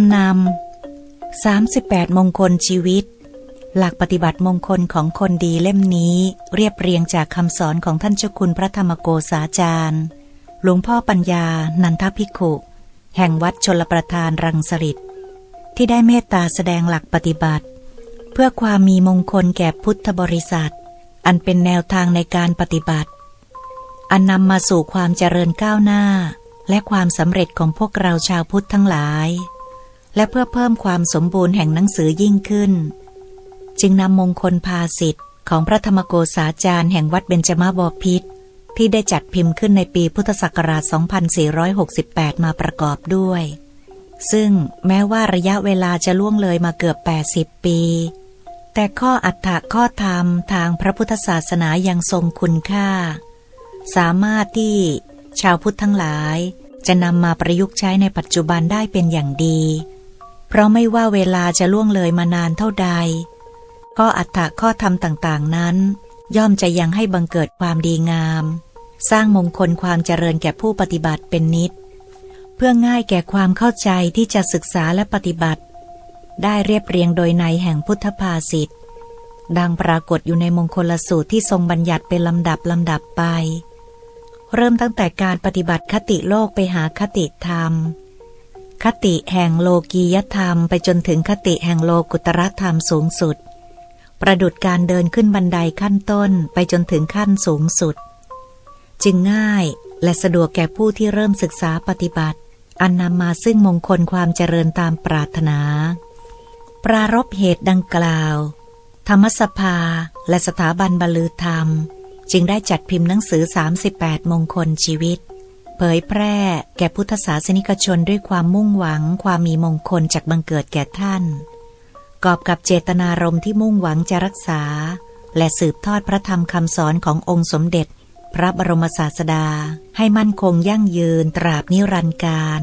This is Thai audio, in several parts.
ำนำ38 มงคลชีวิต หลักปฏิบัติมงคลของคนดีเล่มนี้ เรียบเรียงจากคำสอนของท่านเจ้าคุณพระธรรมโกษาจารย์ หลวงพ่อปัญญา นันทภิกขุ แห่งวัดชลประทานรังสฤษที่ได้เมตตาแสดงหลักปฏิบัติ เพื่อความมีมงคลแก่พุทธบริษัท อันเป็นแนวทางในการปฏิบัติ อันนำมาสู่ความเจริญก้าวหน้า และความสำเร็จของพวกเราชาวพุทธทั้งหลาย และเพื่อเพิ่มความสมบูรณ์แห่งหนังสือยิ่งขึ้น จึงนำมงคลภาสิทธิ์ของพระธรรมโกษาจารย์แห่งวัดเบญจมาบพิษที่ได้จัดพิมพ์ขึ้นในปีพุทธศักราช 2468 มาประกอบด้วย ซึ่งแม้ว่าระยะเวลาจะล่วงเลยมาเกือบ 80 ปี แต่ข้ออัตถะข้อธรรมทางพระพุทธศาสนายังทรงคุณค่า สามารถที่ชาวพุทธทั้งหลาย จะนำมาประยุกต์ใช้ในปัจจุบันได้เป็นอย่างดี ราะไม่ว่าเวลาจะล่วงเลยมานานเท่าใดข้ออัตถะข้อธรรมต่างๆนั้น ย่อมจะยังให้บังเกิดความดีงาม สร้างมงคลความเจริญแก่ผู้ปฏิบัติเป็นนิด เพื่อง่ายแก่ความเข้าใจที่จะศึกษาและปฏิบัติ ได้เรียบเรียงโดยในแห่งพุทธภาษิตดังปรากฏอยู่ในมงคลสูตรที่ทรงบัญญัติเป็นลำดับลำดับไป เริ่มตั้งแต่การปฏิบัติคติโลกไปหาคติธรรม คติแห่งโลกียธรรมไปจนถึงคติแห่งโลกุตรธรรมสูงสุด ประดุดการเดินขึ้นบันไดขั้นต้นไปจนถึงขั้นสูงสุด จึงง่ายและสะดวกแก่ผู้ที่เริ่มศึกษาปฏิบัติ อันนำมาซึ่งมงคลความเจริญตามปรารถนา ปรารบเหตุดังกล่าว ธรรมสภาและสถาบันบรรลือธรรม จึงได้จัดพิมพ์หนังสือ 38 มงคลชีวิต เผยแพร่แก่พุทธศาสนิกชนด้วยความมุ่งหวังความมีมงคลจากบังเกิดแก่ท่าน กอบกับเจตนารมณ์ที่มุ่งหวังจะรักษา และสืบทอดพระธรรมคำสอนขององค์สมเด็จ พระบรมศาสดาให้มั่นคงยั่งยืนตราบนิรันดร์การ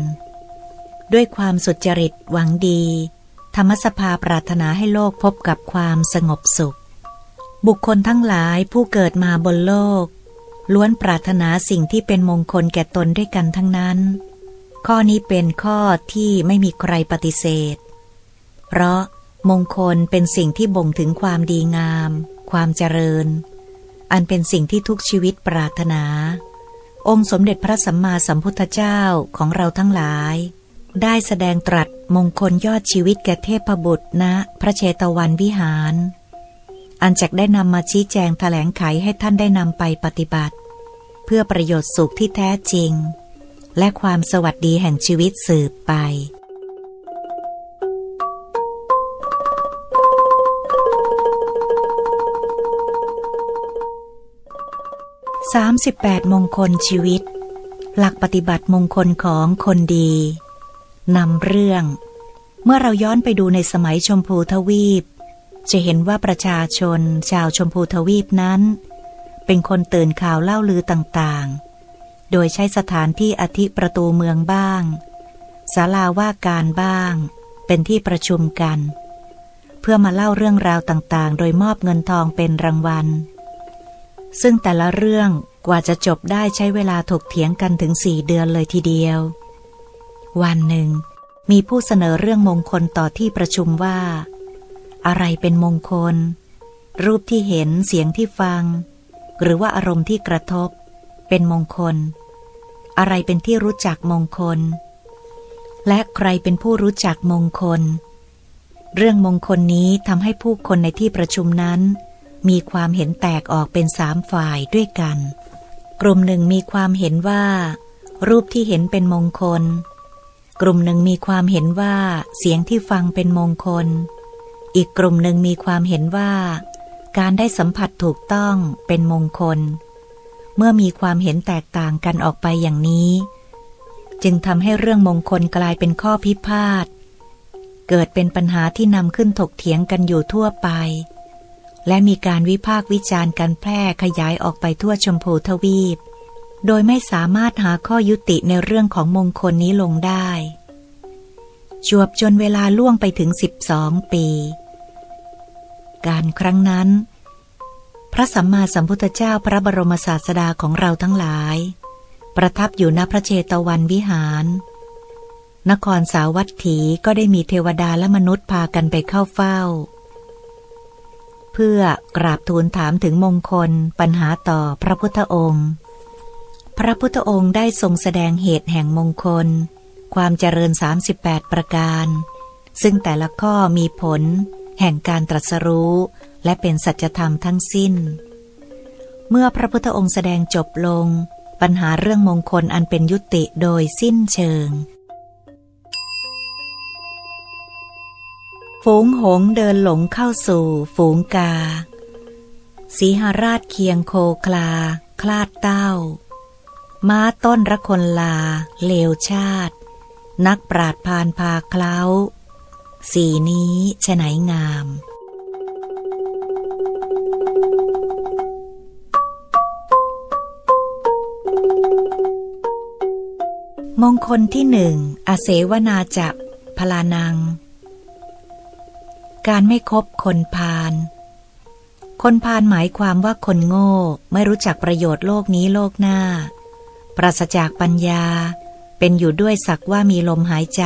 ด้วยความสุจริตหวังดี ธรรมสภาปรารถนาให้โลกพบกับความสงบสุข บุคคลทั้งหลายผู้เกิดมาบนโลก ล้วนปรารถนาสิ่งที่เป็นมงคลแก่ตนด้วยกันทั้งนั้น ข้อนี้เป็นข้อที่ไม่มีใครปฏิเสธ เพราะมงคลเป็นสิ่งที่บ่งถึงความดีงาม ความเจริญ อันเป็นสิ่งที่ทุกชีวิตปรารถนา องค์สมเด็จพระสัมมาสัมพุทธเจ้าของเราทั้งหลาย ได้แสดงตรัสมงคลยอดชีวิตแก่เทพบุตรณนะพระเชตวันวิหาร อันจักได้นำมาชี้แจงแถลงไขให้ท่านได้นำไปปฏิบัติ เพื่อประโยชน์สุขที่แท้จริง และความสวัสดีแห่งชีวิตสืบไป38 มงคลชีวิต หลักปฏิบัติมงคลของคนดีนำเรื่อง เมื่อเราย้อนไปดูในสมัยชมพูทวีป จะเห็นว่าประชาชนชาวชมพูทวีปนั้น เป็นคนตื่นข่าวเล่าลือต่างๆ โดยใช้สถานที่อธิประตูเมืองบ้างศาลาว่าการบ้าง เป็นที่ประชุมกัน เพื่อมาเล่าเรื่องราวต่างๆ โดยมอบเงินทองเป็นรางวัล ซึ่งแต่ละเรื่องกว่าจะจบได้ใช้เวลาถกเถียงกันถึงสี่เดือนเลยทีเดียว วันหนึ่ง มีผู้เสนอเรื่องมงคลต่อที่ประชุมว่า อะไรเป็นมงคล รูปที่เห็นเสียงที่ฟัง หรือว่าอารมณ์ที่กระทบ เป็นมงคล อะไรเป็นที่รู้จักมงคล และใครเป็นผู้รู้จักมงคล เรื่องมงคลนี้ทำให้ผู้คนในที่ประชุมนั้น มีความเห็นแตกออกเป็นสามฝ่ายด้วยกัน กลุ่มหนึ่งมีความเห็นว่า รูปที่เห็นเป็นมงคล กลุ่มหนึ่งมีความเห็นว่าเสียงที่ฟังเป็นมงคล อีกกลุ่มหนึ่งมีความเห็นว่า การได้สัมผัสถูกต้องเป็นมงคล เมื่อมีความเห็นแตกต่างกันออกไปอย่างนี้ จึงทำให้เรื่องมงคลกลายเป็นข้อพิพาทเกิดเป็นปัญหาที่นำขึ้นถกเถียงกันอยู่ทั่วไป และมีการวิพากษ์วิจารณ์กันแพร่ขยายออกไปทั่วชมพูทวีป โดยไม่สามารถหาข้อยุติในเรื่องของมงคลนี้ลงได้จวบจนเวลาล่วงไปถึงสิบสองปี การครั้งนั้น พระสัมมาสัมพุทธเจ้าพระบรมศาสดาของเราทั้งหลาย ประทับอยู่ณพระเจตวันวิหาร นครสาวัตถีก็ได้มีเทวดาและมนุษย์พากันไปเข้าเฝ้า เพื่อกราบทูลถามถึงมงคลปัญหาต่อพระพุทธองค์ พระพุทธองค์ได้ทรงแสดงเหตุแห่งมงคล ความเจริญ 38 ประการซึ่งแต่ละข้อมีผล แห่งการตรัสรู้ และเป็นสัจธรรมทั้งสิ้น เมื่อพระพุทธองค์แสดงจบลง ปัญหาเรื่องมงคลอันเป็นยุติโดยสิ้นเชิง ฝูงหงเดินหลงเข้าสู่ฝูงกา สีหาราชเคียงโคคลา คลาดเต้า ม้าต้นระคนลา เลวชาติ นักปราดพานพาเคล้า สีนี้ฉไหนงาม มงคลที่หนึ่งอาเสวนาจับพลานัง การไม่คบคนพาลคนพาลหมายความว่าคนโง่ ไม่รู้จักประโยชน์โลกนี้โลกหน้า ปราศจากปัญญา เป็นอยู่ด้วยสักว่ามีลมหายใจ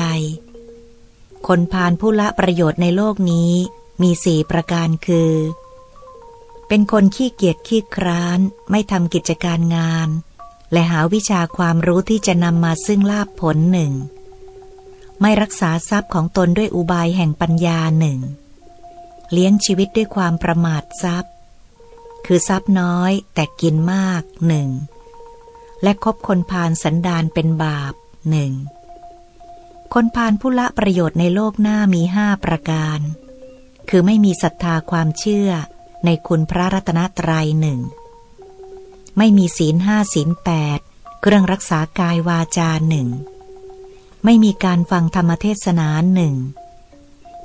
คนพาลผู้ละประโยชน์ในโลกนี้มีสี่ประการคือ เป็นคนขี้เกียจขี้คร้าน ไม่ทำกิจการงาน และหาวิชาความรู้ที่จะนำมาซึ่งลาบผลหนึ่ง ไม่รักษาทรัพย์ของตนด้วยอุบายแห่งปัญญาหนึ่ง เลี้ยงชีวิตด้วยความประมาททรัพย์ คือทรัพย์น้อยแต่กินมากหนึ่ง และคบคนพาลสันดานเป็นบาปหนึ่ง คนพาลผู้ละประโยชน์ในโลกหน้ามีห้าประการ คือไม่มีศรัทธาความเชื่อในคุณพระรัตนตรัยหนึ่ง ไม่มีศีลห้าศีลแปดเครื่องรักษากายวาจาหนึ่ง ไม่มีการฟังธรรมเทศนาหนึ่ง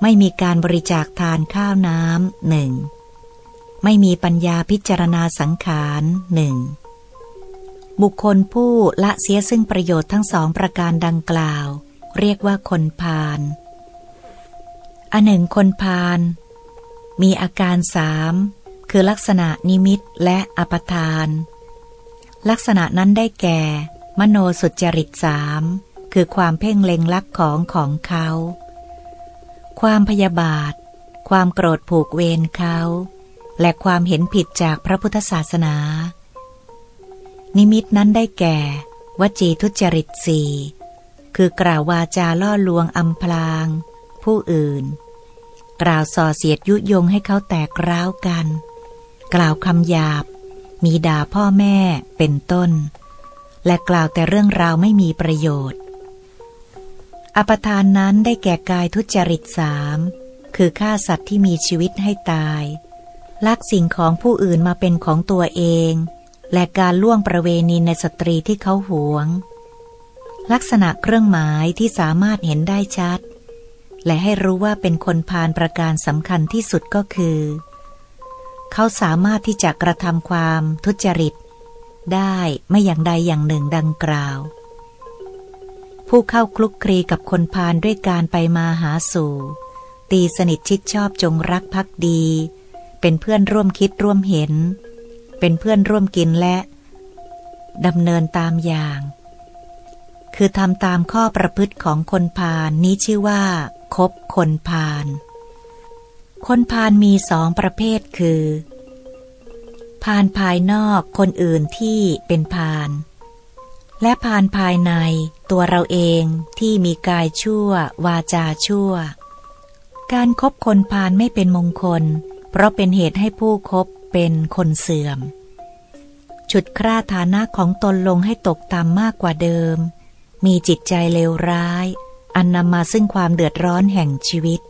ไม่มีการบริจาคทานข้าวน้ำหนึ่ง ไม่มีปัญญาพิจารณาสังขารหนึ่ง บุคคลผู้ละเสียซึ่งประโยชน์ทั้งสองประการดังกล่าว เรียกว่าคนพาลอันหนึ่งคนพาลมีอาการสามคือลักษณะนิมิตและอปทาน ลักษณะนั้นได้แก่ มโนสุจริตสามคือความเพ่งเล็งลักของของเขา ความพยาบาท ความโกรธผูกเวรเขา และความเห็นผิดจากพระพุทธศาสนา นิมิตนั้นได้แก่ วจีทุจริตสี่ คือกล่าววาจาล่อลวงอำพลาง ผู้อื่น กล่าวส่อเสียดยุยงให้เขาแตกร้าวกัน กล่าวคำหยาบ มีด่าพ่อแม่เป็นต้น และกล่าวแต่เรื่องราวไม่มีประโยชน์ อปทานนั้นได้แก่กายทุจริตสามคือฆ่าสัตว์ที่มีชีวิตให้ตาย ลักสิ่งของผู้อื่นมาเป็นของตัวเอง และการล่วงประเวณีในสตรีที่เขาหวง ลักษณะเครื่องหมายที่สามารถเห็นได้ชัด และให้รู้ว่าเป็นคนพาลประการสำคัญที่สุดก็คือ เขาสามารถที่จะกระทำความทุจริต ได้ไม่อย่างใดอย่างหนึ่งดังกล่าว ผู้เข้าคลุกคลีกับคนพาลด้วยการไปมาหาสู่ ตีสนิทชิดชอบจงรักภักดี เป็นเพื่อนร่วมคิดร่วมเห็น เป็นเพื่อนร่วมกินและดำเนินตามอย่าง คือทำตามข้อประพฤติของคนพาลนนี้ชื่อว่า คบคนพาล คนพาลมีสองประเภทคือ พาลภายนอกคนอื่นที่เป็นพาล และพานภายในตัวเราเองที่มีกายชั่ว วาจาชั่ว การครบคนพานไม่เป็นมงคล เพราะเป็นเหตุให้ผู้คบเป็นคนเสื่อม ฉุดคร่าฐานะของตนลงให้ตกต่ำมากกว่าเดิม มีจิตใจเลวร้าย อันนำมาซึ่งความเดือดร้อนแห่งชีวิต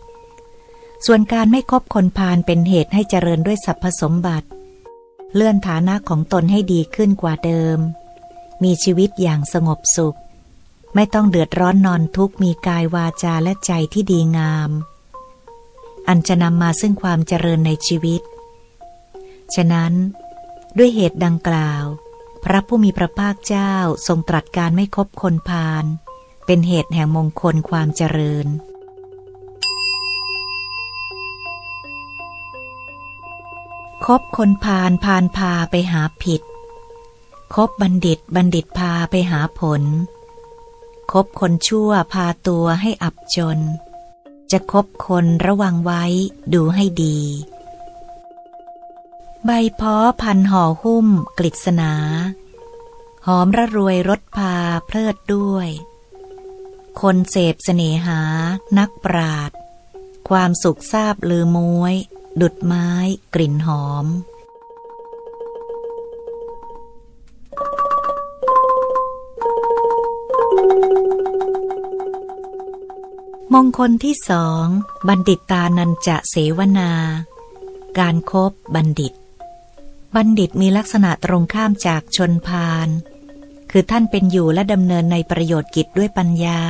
ส่วนการไม่คบคนพาลเป็นเหตุให้เจริญด้วยสรรพสมบัติ เลื่อนฐานะของตนให้ดีขึ้นกว่าเดิม มีชีวิตอย่างสงบสุข ไม่ต้องเดือดร้อนนอนทุกข์มีกายวาจาและใจที่ดีงาม อันจะนำมาซึ่งความเจริญในชีวิต ฉะนั้น ด้วยเหตุดังกล่าว พระผู้มีพระภาคเจ้าทรงตรัสการไม่คบคนพาลเป็นเหตุแห่งมงคลความเจริญ คบคนพาลพาลพาไปหาผิด คบบัณฑิตบัณฑิตพาไปหาผลคคบคนชั่วพาตัวให้อับจน จะคบคนระวังไว้ดูให้ดี ใบพ้อพันห่อหุ้มกฤษณาหอมระรวยรสพาเพลิดด้วย คนเสพเสน่หา นักปราด ความสุขทราบลือม้วย ดุดไม้กลิ่นหอม มงคลที่สอง บัณฑิตตานันจะเสวนา การครบบัณฑิต บัณฑิตมีลักษณะตรงข้ามจากชนพาลคือท่านเป็นอยู่และดำเนินในประโยชน์กิจด้วยปัญญา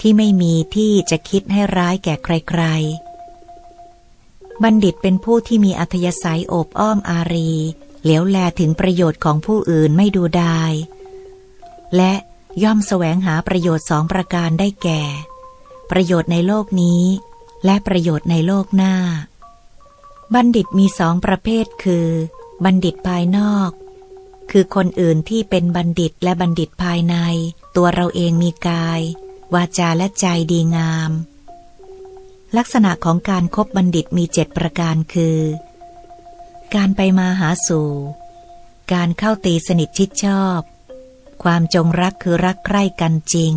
ที่ไม่มีที่จะคิดให้ร้ายแก่ใครๆ บัณฑิตเป็นผู้ที่มีอัธยาศัยโอบอ้อมอารี เหลียวแลถึงประโยชน์ของผู้อื่นไม่ดูดาย และย่อมแสวงหาประโยชน์สองประการได้แก่ ประโยชน์ในโลกนี้ และประโยชน์ในโลกหน้า บัณฑิตมีสองประเภทคือ บัณฑิตภายนอก คือคนอื่นที่เป็นบัณฑิตและบัณฑิตภายใน ตัวเราเองมีกาย วาจาและใจดีงาม ลักษณะของการครบบัณฑิตมีเจ็ดประการคือ การไปมาหาสู่ การเข้าตีสนิทชิดชอบ ความจงรักคือรักใคร่กันจริง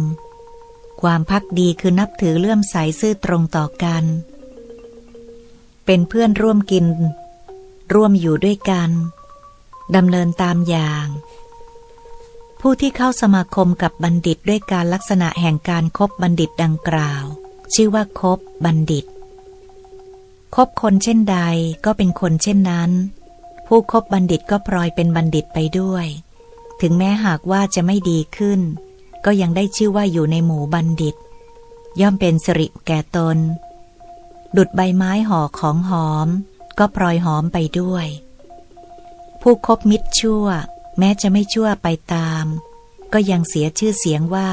ความพักดีคือนับถือเลื่อมใสซื่อตรงต่อกัน เป็นเพื่อนร่วมกิน ร่วมอยู่ด้วยกันดำเนินตามอย่าง ผู้ที่เข้าสมาคมกับบัณฑิตด้วยการลักษณะแห่งการครบบัณฑิตดังกล่าว ชื่อว่าคบบัณฑิตคบคนเช่นใดก็เป็นคนเช่นนั้น ผู้คบบัณฑิตก็พลอยเป็นบัณฑิตไปด้วย ถึงแม้หากว่าจะไม่ดีขึ้น ก็ยังได้ชื่อว่าอยู่ในหมู่บัณฑิต ย่อมเป็นสิริแก่ตน ดุดใบไม้ห่อของหอม ก็พลอยหอมไปด้วย ผู้คบมิตรชั่ว แม้จะไม่ชั่วไปตาม ก็ยังเสียชื่อเสียงว่า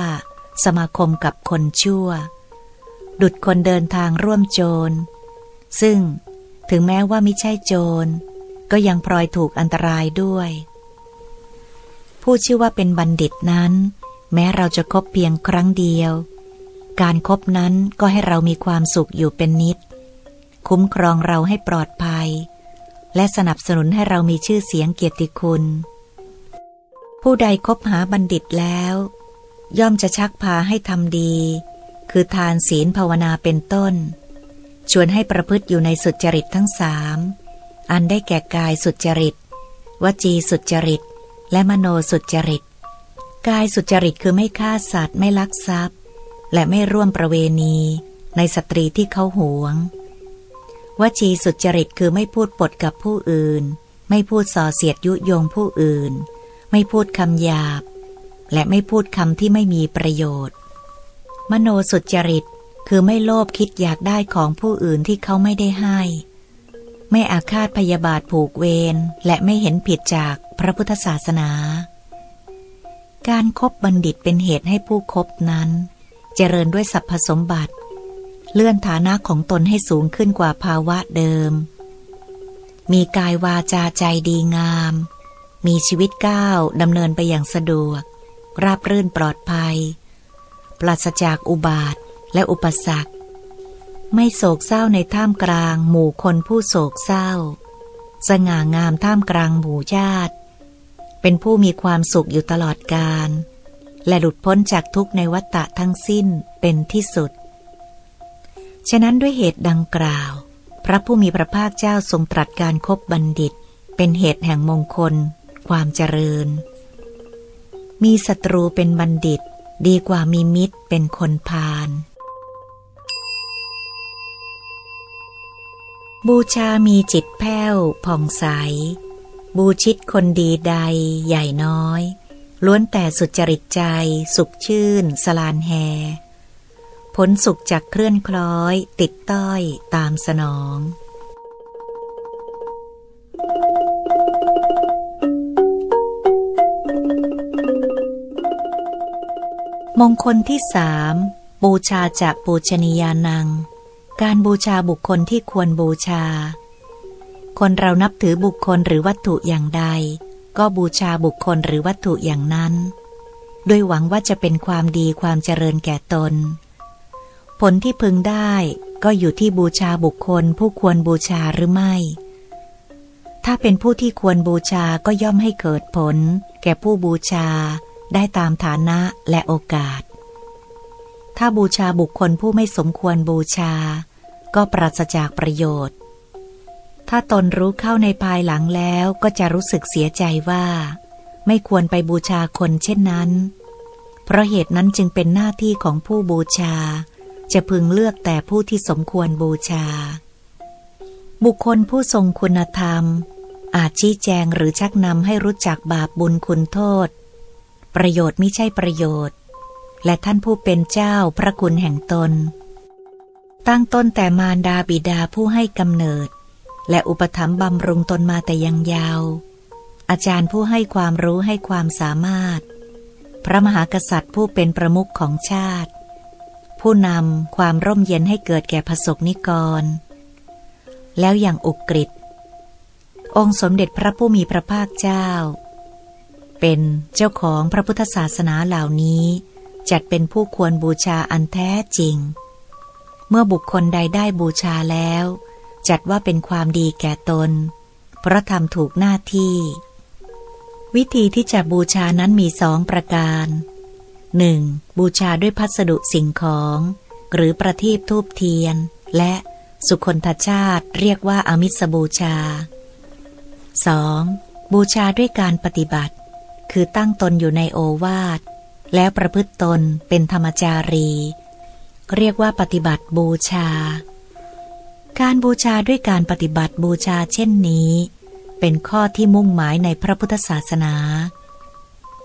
สมาคมกับคนชั่ว ดุดคนเดินทางร่วมโจร ซึ่งถึงแม้ว่าไม่ใช่โจร ก็ยังพลอยถูกอันตรายด้วย ผู้ชื่อว่าเป็นบัณฑิตนั้น แม้เราจะคบเพียงครั้งเดียว การครบนั้นก็ให้เรามีความสุขอยู่เป็นนิด คุ้มครองเราให้ปลอดภัย และสนับสนุนให้เรามีชื่อเสียงเกียรติคุณ ผู้ใดคบหาบัณฑิตแล้ว ย่อมจะชักพาให้ทำดี คือทานศีลภาวนาเป็นต้น ชวนให้ประพฤติอยู่ในสุจริตทั้งสามอันได้แก่กายสุจริต วจีสุจริต และมโนสุจริต กายสุจริตคือไม่ฆ่าสัตว์ไม่ลักทรัพย์ และไม่ร่วมประเวณีในสตรีที่เขาหวง วจีสุจริตคือไม่พูดปดกับผู้อื่น ไม่พูดส่อเสียดยุยงผู้อื่น ไม่พูดคำหยาบ และไม่พูดคำที่ไม่มีประโยชน์ มโนสุจริตคือไม่โลภคิดอยากได้ของผู้อื่นที่เขาไม่ได้ให้ ไม่อาฆาตพยาบาทผูกเวรและไม่เห็นผิดจากพระพุทธศาสนา การครบบัณฑิตเป็นเหตุให้ผู้คบนั้น เจริญด้วยสรรพสมบัติ เลื่อนฐานะของตนให้สูงขึ้นกว่าภาวะเดิม มีกายวาจาใจดีงาม มีชีวิตก้าวดำเนินไปอย่างสะดวก ราบรื่นปลอดภัย ปราศจากอุบาทและอุปสรรค ไม่โศกเศร้าในท่ามกลางหมู่คนผู้โศกเศร้า สง่างามท่ามกลางหมู่ญาติ เป็นผู้มีความสุขอยู่ตลอดกาลและหลุดพ้นจากทุกในวัฏฏะทั้งสิ้นเป็นที่สุด ฉะนั้นด้วยเหตุดังกล่าว พระผู้มีพระภาคเจ้าทรงตรัสการครบบัณฑิต เป็นเหตุแห่งมงคล ความเจริญ มีศัตรูเป็นบัณฑิต ดีกว่ามีมิตรเป็นคนพาลบูชามีจิตแผ้วผ่องใส บูชิดคนดีใดใหญ่น้อย ล้วนแต่สุจริตใจ สุขชื่น สลานแฮ ผลสุขจากเคลื่อนคล้อย ติดต้อยตามสนอง มงคลที่สามบูชาจากปูชนียานัง การบูชาบุคคลที่ควรบูชา คนเรานับถือบุคคลหรือวัตถุอย่างใด ก็บูชาบุคคลหรือวัตถุอย่างนั้น ด้วยหวังว่าจะเป็นความดีความเจริญแก่ตน ผลที่พึงได้ก็อยู่ที่บูชาบุคคลผู้ควรบูชาหรือไม่ ถ้าเป็นผู้ที่ควรบูชาก็ย่อมให้เกิดผล แก่ผู้บูชาได้ตามฐานะและโอกาส ถ้าบูชาบุคคลผู้ไม่สมควรบูชา ก็ปราศจากประโยชน์ ถ้าตนรู้เข้าในภายหลังแล้วก็จะรู้สึกเสียใจว่า ไม่ควรไปบูชาคนเช่นนั้น เพราะเหตุนั้นจึงเป็นหน้าที่ของผู้บูชา จะพึงเลือกแต่ผู้ที่สมควรบูชา บุคคลผู้ทรงคุณธรรม อาจชี้แจงหรือชักนำให้รู้จักบาปบุญคุณโทษ ประโยชน์ไม่ใช่ประโยชน์ และท่านผู้เป็นเจ้าพระคุณแห่งตน ตั้งต้นแต่มารดาบิดาผู้ให้กำเนิด และอุปถัมภ์บำรุงตนมาแต่ยังยาว อาจารย์ผู้ให้ความรู้ให้ความสามารถ พระมหากษัตริย์ผู้เป็นประมุขของชาติ ผู้นำความร่มเย็นให้เกิดแก่พระสกนิกร แล้วอย่างอุกฤษองค์สมเด็จพระผู้มีพระภาคเจ้า เป็นเจ้าของพระพุทธศาสนาเหล่านี้ จัดเป็นผู้ควรบูชาอันแท้จริง เมื่อบุคคลใดได้บูชาแล้ว จัดว่าเป็นความดีแก่ตน เพราะทำถูกหน้าที่ วิธีที่จะบูชานั้นมีสองประการ 1. บูชาด้วยพัสดุสิ่งของ หรือประทีปทูบเทียน และสุคนทชาติเรียกว่าอามิสบูชา 2. บูชาด้วยการปฏิบัติ คือตั้งตนอยู่ในโอวาท แล้วประพฤติตนเป็นธรรมจารี เรียกว่าปฏิบัติบูชา การบูชาด้วยการปฏิบัติบูชาเช่นนี้ เป็นข้อที่มุ่งหมายในพระพุทธศาสนา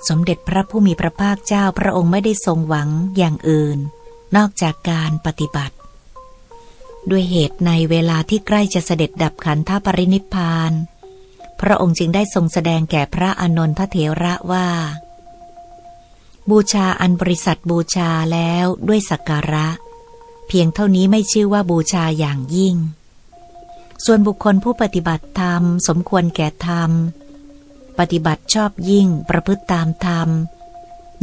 สมเด็จพระผู้มีพระภาคเจ้าพระองค์ไม่ได้ทรงหวังอย่างอื่น นอกจากการปฏิบัติ ด้วยเหตุในเวลาที่ใกล้จะเสด็จดับขันธปรินิพพาน พระองค์จึงได้ทรงแสดงแก่พระอนนทเถระว่า บูชาอันบริษัทบูชาแล้วด้วยสักการะ เพียงเท่านี้ไม่ชื่อว่าบูชาอย่างยิ่ง ส่วนบุคคลผู้ปฏิบัติธรรม สมควรแก่ธรรม ปฏิบัติชอบยิ่งประพฤติตามธรรม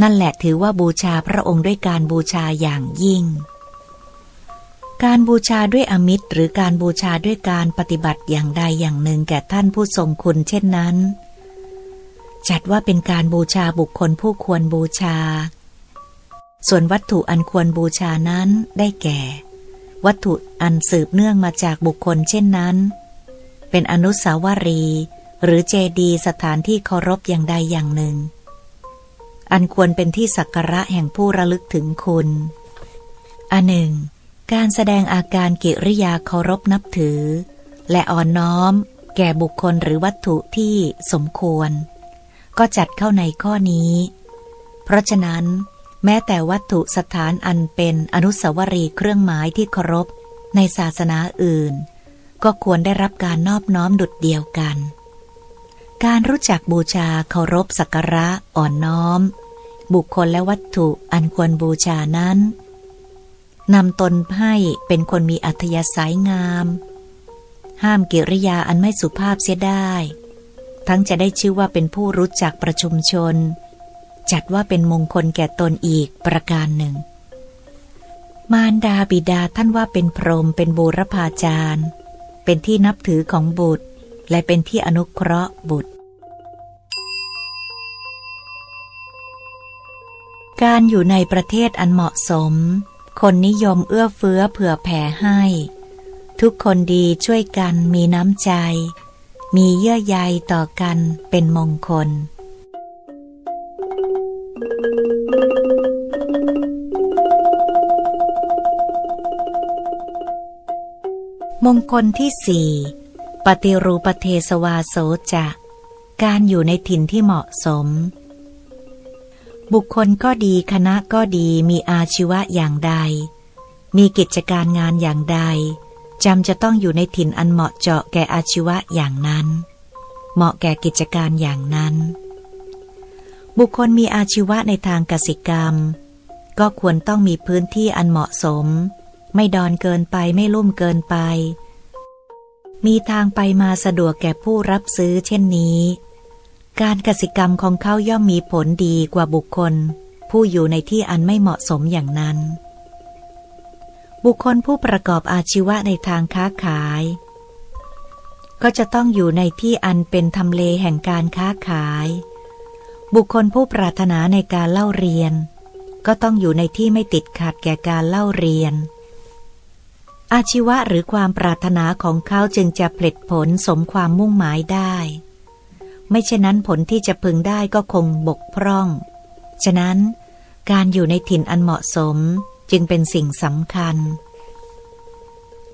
นั่นแหละถือว่าบูชาพระองค์ด้วยการบูชาอย่างยิ่ง การบูชาด้วยอมิตรหรือการบูชาด้วยการปฏิบัติอย่างใดอย่างหนึ่งแก่ท่านผู้ทรงคุณเช่นนั้น จัดว่าเป็นการบูชาบุคคลผู้ควรบูชา ส่วนวัตถุอันควรบูชานั้นได้แก่ วัตถุอันสืบเนื่องมาจากบุคคลเช่นนั้น เป็นอนุสาวรีย์ หรือเจดีสถานที่เคารพอย่างใดอย่างหนึ่ง อันควรเป็นที่สักการะแห่งผู้ระลึกถึงคุณอันหนึ่ง การแสดงอาการกิริยาเคารพนับถือ และอ่อนน้อม แก่บุคคลหรือวัตถุที่สมควร ก็จัดเข้าในข้อนี้ เพราะฉะนั้น แม้แต่วัตถุสถานอันเป็นอนุสาวรีย์เครื่องหมายที่เคารพในศาสนาอื่น ก็ควรได้รับการนอบน้อมดุดเดียวกัน การรู้จักบูชาเคารพสักการะอ่อนน้อม บุคคลและวัตถุอันควรบูชานั้นนำตนให้เป็นคนมีอัธยาศัยงาม ห้ามกิริยาอันไม่สุภาพเสียได้ ทั้งจะได้ชื่อว่าเป็นผู้รู้จักประชุมชน จัดว่าเป็นมงคลแก่ตนอีกประการหนึ่ง มารดาบิดาท่านว่าเป็นพรหมเป็นบูรพาจารย์ เป็นที่นับถือของบุตร และเป็นที่อนุเคราะห์บุตร การอยู่ในประเทศอันเหมาะสม คนนิยมเอื้อเฟื้อเผื่อแผ่ให้ ทุกคนดีช่วยกันมีน้ำใจ มีเยื่อใยต่อกันเป็นมงคลมงคลที่สี่ ปฏิรูปเทสวาโสจะการอยู่ในถิ่นที่เหมาะสม บุคคลก็ดีคณะก็ดีมีอาชีวะอย่างใด มีกิจการงานอย่างใดจำจะต้องอยู่ในถิ่นอันเหมาะเจาะแก่อาชีวะอย่างนั้น เหมาะแก่กิจการอย่างนั้น บุคคลมีอาชีวะในทางกสิกรรม ก็ควรต้องมีพื้นที่อันเหมาะสม ไม่ดอนเกินไปไม่ลุ่มเกินไป มีทางไปมาสะดวกแก่ผู้รับซื้อเช่นนี้ การกสิกรรมของเขาย่อมมีผลดีกว่าบุคคล ผู้อยู่ในที่อันไม่เหมาะสมอย่างนั้น บุคคลผู้ประกอบอาชีวะในทางค้าขาย ก็จะต้องอยู่ในที่อันเป็นทำเลแห่งการค้าขาย บุคคลผู้ปรารถนาในการเล่าเรียน ก็ต้องอยู่ในที่ไม่ติดขัดแก่การเล่าเรียน อาชีวะหรือความปรารถนาของเขาจึงจะผลิตผลสมความมุ่งหมายได้ ไม่เช่นนั้นผลที่จะพึงได้ก็คงบกพร่อง ฉะนั้นการอยู่ในถิ่นอันเหมาะสมจึงเป็นสิ่งสำคัญ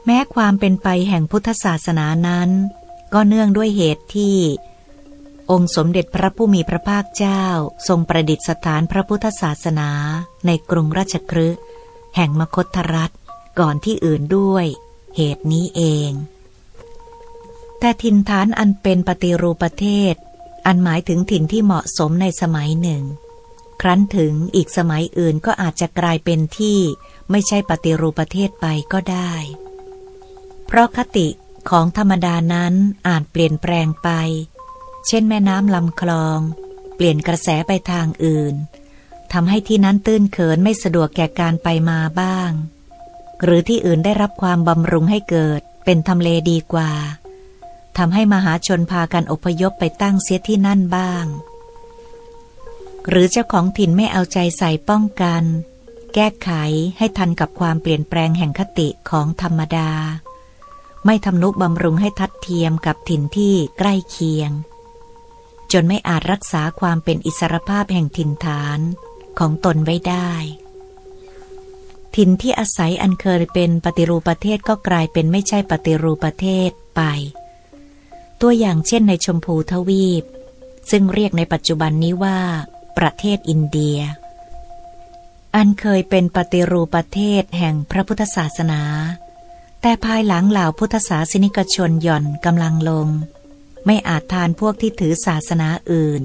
แม้ความเป็นไปแห่งพุทธศาสนานั้น ก็เนื่องด้วยเหตุที่ องค์สมเด็จพระผู้มีพระภาคเจ้าทรงประดิษฐานพระพุทธศาสนาในกรุงราชคฤห์แห่งมคธรัฐ ก่อนที่อื่นด้วย เหตุนี้เอง แต่ถิ่นฐานอันเป็นปฏิรูปประเทศ อันหมายถึงถิ่นที่เหมาะสมในสมัยหนึ่ง ครั้นถึงอีกสมัยอื่นก็อาจจะกลายเป็นที่ไม่ใช่ปฏิรูปประเทศไปก็ได้ เพราะคติของธรรมดานั้นอาจเปลี่ยนแปลงไป เช่นแม่น้ำลำคลอง เปลี่ยนกระแสไปทางอื่นทำให้ที่นั้นตื้นเขินไม่สะดวกแก่การไปมาบ้าง หรือที่อื่นได้รับความบำรุงให้เกิด เป็นทำเลดีกว่าทำให้มหาชนพากันอพยพไปตั้งเสียที่นั่นบ้าง หรือเจ้าของถิ่นไม่เอาใจใส่ป้องกัน แก้ไขให้ทันกับความเปลี่ยนแปลงแห่งคติของธรรมดา ไม่ทำนุบำรุงให้ทัดเทียมกับถิ่นที่ใกล้เคียง จนไม่อาจรักษาความเป็นอิสรภาพแห่งถิ่นฐานของตนไว้ได้ ถิ่นที่อาศัยอันเคยเป็นปฏิรูปประเทศก็กลายเป็นไม่ใช่ปฏิรูปประเทศไป ตัวอย่างเช่นในชมพูทวีป ซึ่งเรียกในปัจจุบันนี้ว่า ประเทศอินเดีย อันเคยเป็นปฏิรูปประเทศแห่งพระพุทธศาสนา แต่ภายหลังเหล่าพุทธศาสนิกชนหย่อนกำลังลง ไม่อาจทานพวกที่ถือศาสนาอื่น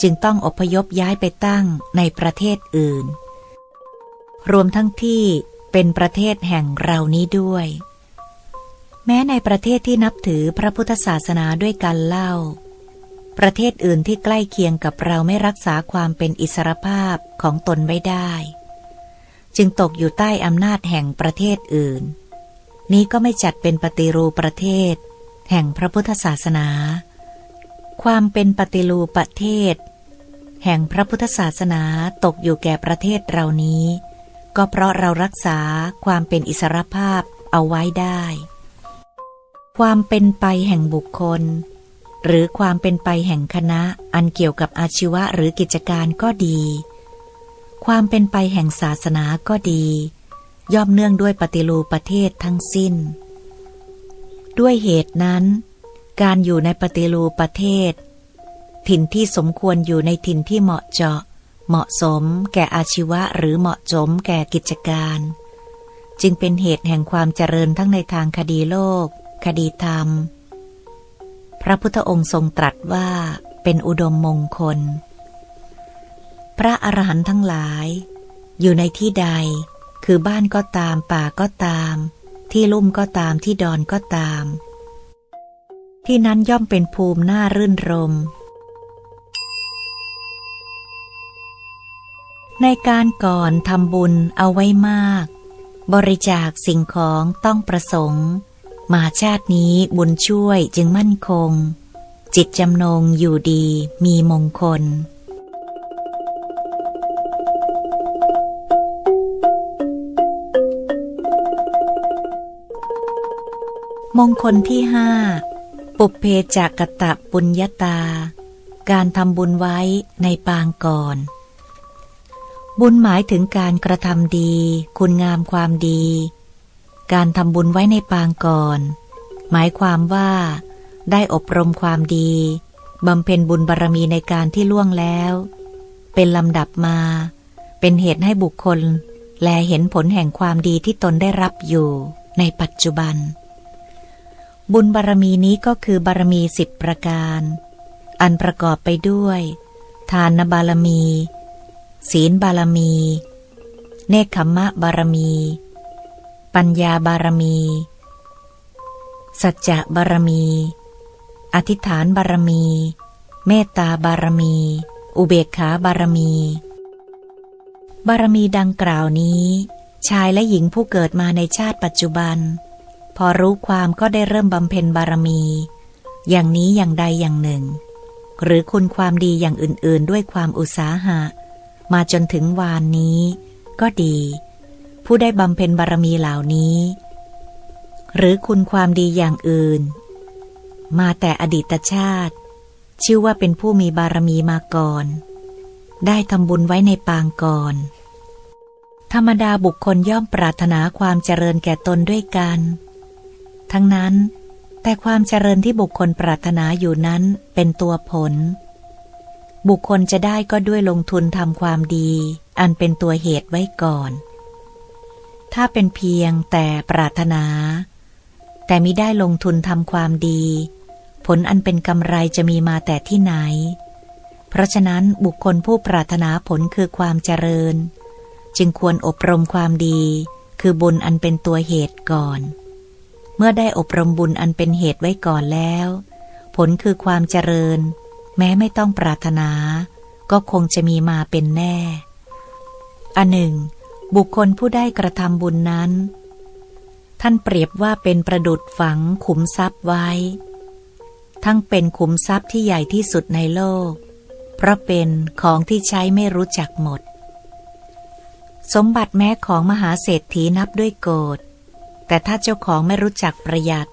จึงต้องอพยพย้ายไปตั้งในประเทศอื่น รวมทั้งที่เป็นประเทศแห่งเรานี้ด้วย แม้ในประเทศที่นับถือพระพุทธศาสนาด้วยกันเล่า ประเทศอื่นที่ใกล้เคียงกับเราไม่รักษาความเป็นอิสรภาพของตนไว้ได้ จึงตกอยู่ใต้อำนาจแห่งประเทศอื่น นี้ก็ไม่จัดเป็นปฏิรูปประเทศ แห่งพระพุทธศาสนา ความเป็นปฏิรูปประเทศ แห่งพระพุทธศาสนาตกอยู่แก่ประเทศเรานี้ ก็เพราะเรารักษาความเป็นอิสรภาพเอาไว้ได้ ความเป็นไปแห่งบุคคล หรือความเป็นไปแห่งคณะอันเกี่ยวกับอาชีวะหรือกิจการก็ดี ความเป็นไปแห่งศาสนาก็ดี ย่อมเนื่องด้วยปฏิรูปประเทศทั้งสิ้น ด้วยเหตุนั้น การอยู่ในปฏิรูปประเทศ ถิ่นที่สมควรอยู่ในถิ่นที่เหมาะเจาะ เหมาะสมแก่อาชีวะหรือเหมาะสมแก่กิจการ จึงเป็นเหตุแห่งความเจริญทั้งในทางคดีโลก คดีธรรม พระพุทธองค์ทรงตรัสว่าเป็นอุดมมงคล พระอรหันต์ทั้งหลาย อยู่ในที่ใด คือบ้านก็ตามป่าก็ตาม ที่ลุ่มก็ตามที่ดอนก็ตาม ที่นั้นย่อมเป็นภูมิน่ารื่นรม ในการก่อนทำบุญเอาไว้มาก บริจาคสิ่งของต้องประสงค์ มาชาตินี้บุญช่วยจึงมั่นคง จิตจำนงอยู่ดีมีมงคล มงคลที่ห้าปุเพจากกตะปุญญาตา การทำบุญไว้ในปางก่อน บุญหมายถึงการกระทำดี คุณงามความดี การทำบุญไว้ในปางก่อน หมายความว่า ได้อบรมความดีบำเพ็ญบุญบารรมีในการที่ล่วงแล้ว เป็นลำดับมา เป็นเหตุให้บุคคล แลเห็นผลแห่งความดีที่ตนได้รับอยู่ในปัจจุบัน บุญบารรมีนี้ก็คือบารรมีสิบประการ อันประกอบไปด้วย ทานบารมี ศีลบารมี เนคขมะบารมี ปัญญาบารมี สัจจะบารมี อธิษฐานบารมี เมตตาบารมี อุเบกขาบารมี บารมีดังกล่าวนี้ ชายและหญิงผู้เกิดมาในชาติปัจจุบัน พอรู้ความก็ได้เริ่มบำเพ็ญบารมี อย่างนี้อย่างใดอย่างหนึ่ง หรือคุณความดีอย่างอื่นๆ ด้วยความอุตสาหะ มาจนถึงวานนี้ ก็ดี ผู้ได้บำเพ็ญบารมีเหล่านี้ หรือคุณความดีอย่างอื่น มาแต่อดีตชาติ ชื่อว่าเป็นผู้มีบารมีมาก่อน ได้ทำบุญไว้ในปางก่อน ธรรมดาบุคคลย่อมปรารถนาความเจริญแก่ตนด้วยกัน ทั้งนั้นแต่ความเจริญที่บุคคลปรารถนาอยู่นั้นเป็นตัวผล บุคคลจะได้ก็ด้วยลงทุนทำความดี อันเป็นตัวเหตุไว้ก่อน ถ้าเป็นเพียงแต่ปรารถนา แต่มิได้ลงทุนทำความดี ผลอันเป็นกำไรจะมีมาแต่ที่ไหน เพราะฉะนั้นบุคคลผู้ปรารถนาผลคือความเจริญ จึงควรอบรมความดี คือบุญอันเป็นตัวเหตุก่อน เมื่อได้อบรมบุญอันเป็นเหตุไว้ก่อนแล้ว ผลคือความเจริญ แม้ไม่ต้องปรารถนา ก็คงจะมีมาเป็นแน่ อันหนึ่ง บุคคลผู้ได้กระทำบุญนั้น ท่านเปรียบว่าเป็นประดุดฝังขุมทรัพย์ไว้ ทั้งเป็นขุมทรัพย์ที่ใหญ่ที่สุดในโลก เพราะเป็นของที่ใช้ไม่รู้จักหมด สมบัติแม้ของมหาเศรษฐีนับด้วยโกดแต่ถ้าเจ้าของไม่รู้จักประหยัด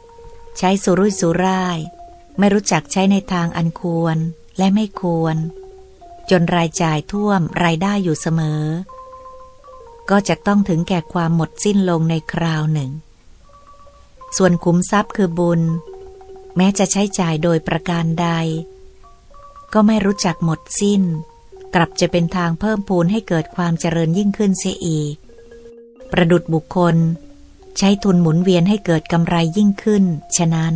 ใช้สุรุ่ยสุร่าย ไม่รู้จักใช้ในทางอันควรและไม่ควร จนรายจ่ายท่วมรายได้อยู่เสมอ ก็จะต้องถึงแก่ความหมดสิ้นลงในคราวหนึ่ง ส่วนขุมทรัพย์คือบุญ แม้จะใช้จ่ายโดยประการใด ก็ไม่รู้จักหมดสิ้น กลับจะเป็นทางเพิ่มพูนให้เกิดความเจริญยิ่งขึ้นเสียอีก ประดุดบุคคล ใช้ทุนหมุนเวียนให้เกิดกำไรยิ่งขึ้น ฉะนั้น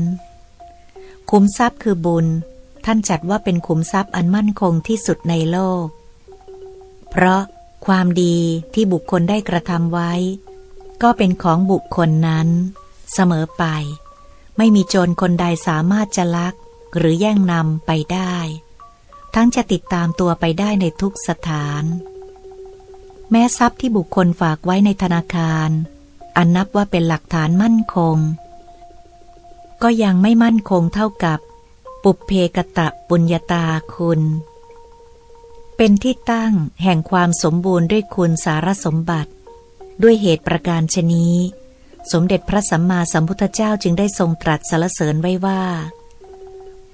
ขุมทรัพย์คือบุญ ท่านจัดว่าเป็นขุมทรัพย์อันมั่นคงที่สุดในโลก เพราะความดีที่บุคคลได้กระทำไว้ ก็เป็นของบุคคลนั้น เสมอไป ไม่มีโจรคนใดสามารถจะลัก หรือแย่งนำไปได้ ทั้งจะติดตามตัวไปได้ในทุกสถาน แม้ทรัพย์ที่บุคคลฝากไว้ในธนาคาร อันนับว่าเป็นหลักฐานมั่นคง ก็ยังไม่มั่นคงเท่ากับ ปุเพกตะปุญญาตาคุณ เป็นที่ตั้งแห่งความสมบูรณ์ด้วยคุณสารสมบัติ ด้วยเหตุประการชนี้ สมเด็จพระสัมมาสัมพุทธเจ้าจึงได้ทรงตรัสสรรเสริญไว้ว่า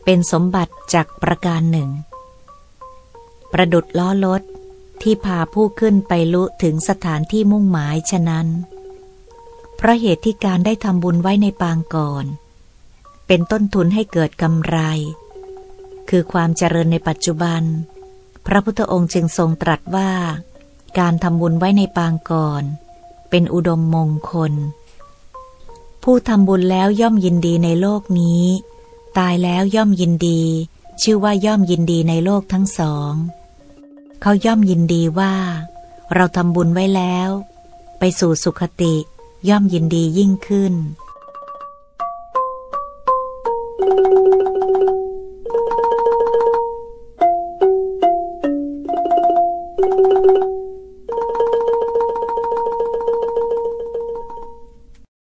เป็นสมบัติจากประการหนึ่ง ประดุดล้อรถที่พาผู้ขึ้นไปลุถึงสถานที่มุ่งหมายฉะนั้น เพราะเหตุที่การได้ทำบุญไว้ในปางก่อน เป็นต้นทุนให้เกิดกำไร คือความเจริญในปัจจุบัน พระพุทธองค์จึงทรงตรัสว่า การทำบุญไว้ในปางก่อน เป็นอุดมมงคล ผู้ทำบุญแล้วย่อมยินดีในโลกนี้ ตายแล้วย่อมยินดี ชื่อว่าย่อมยินดีในโลกทั้งสอง เขาย่อมยินดีว่า เราทำบุญไว้แล้ว ไปสู่สุขติย่อมยินดียิ่งขึ้น Thank you.